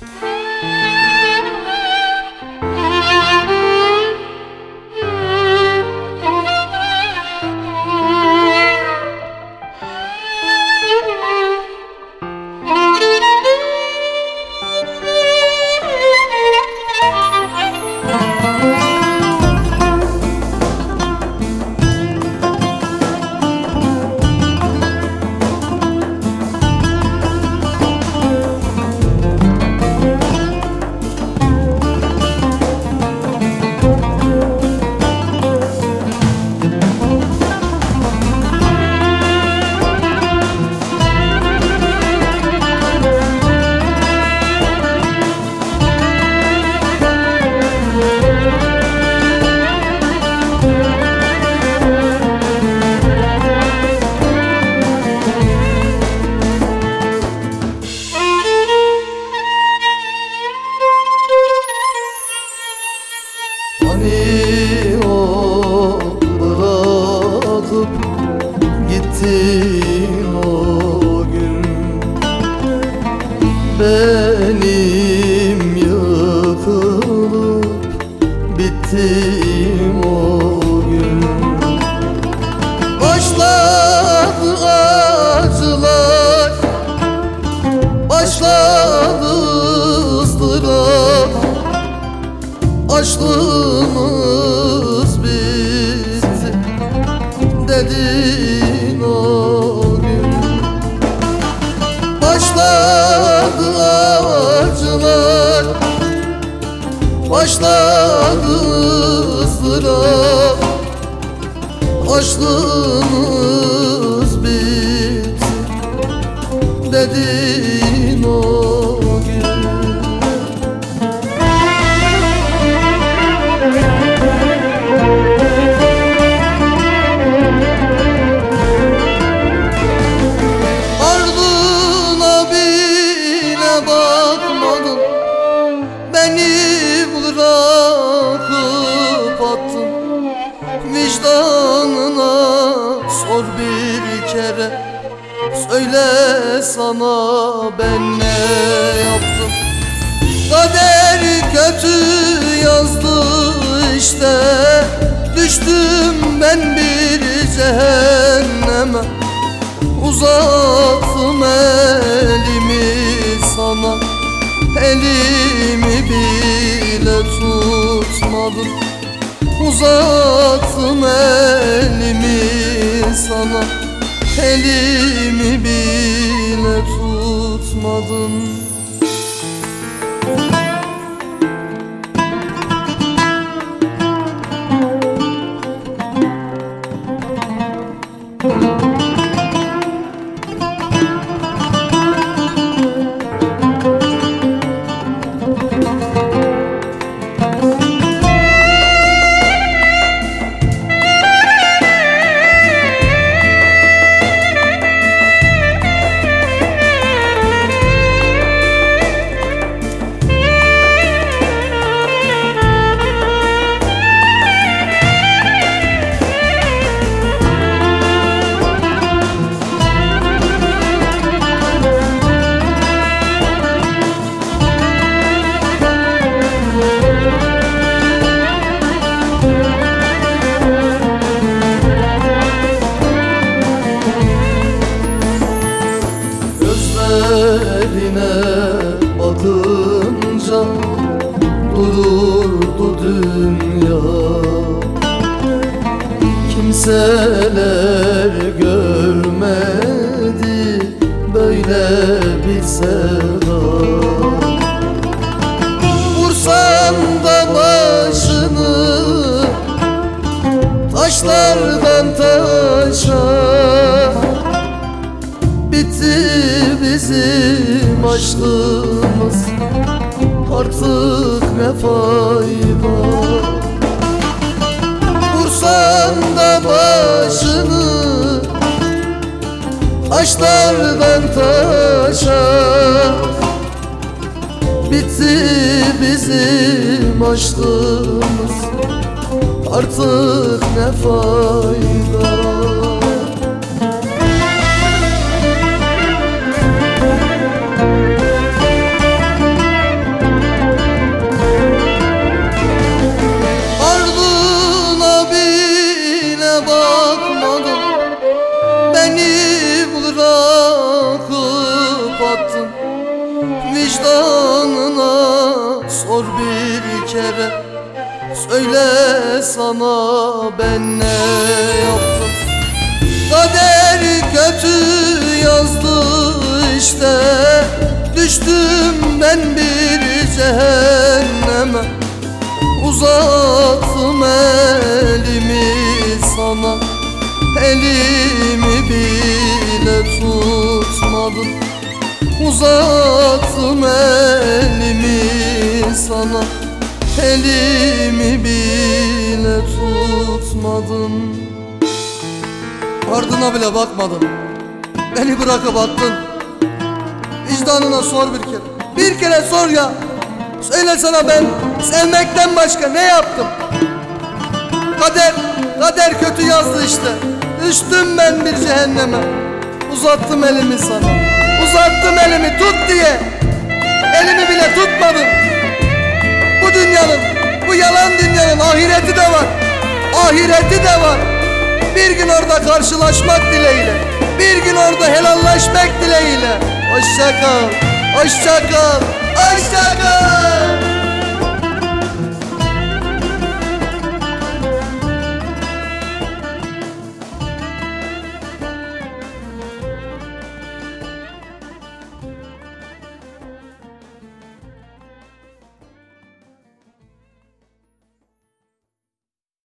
Bye. Gittin o gün. Benim yıkılıp bittim o gün. Başladı acılar Başladı ızdırap. Açlığımız bitti Dedin Başladı ızdırap Açlığımız Vicdanına sor bir kere. Söyle sana ben ne yaptım? Kader kötü yazdı işte. Düştüm ben bir cehenneme. Uzattım elimi sana. Elimi bile tutmadın Uzattım elimi sana. Elimi bile tutmadın dururdu dünya. Kimseler görmedi böyle bir sevda. Vursam da başını taşlardan taşa. Bitti bizim aşkımız Artık ne fayda? Vursan da başını Taşlardan taşa. Bitti bizim aşkımız Artık ne fayda Söyle sana ben ne yaptım? Kader kötü yazdı işte. Düştüm ben bir cehenneme. Uzattım elimi sana. Elimi bile tutmadın Uzattım elimi sana Elimi bile tutmadın. Ardına bile bakmadın. Beni bırakıp attın. Vicdanına sor bir kere. Bir kere sor ya. Söyle sana ben sevmekten başka ne yaptım? Kader, kader kötü yazdı işte. Düştüm ben bir cehenneme. Uzattım elimi sana. Uzattım elimi tut diye. Elimi bile tutmadın Bu dünyanın, bu yalan dünyanın ahireti de var Ahireti de var. Bir gün orada karşılaşmak dileğiyle Bir gün orada helallaşmak dileğiyle. Hoşça kal, hoşça kal, hoşça kal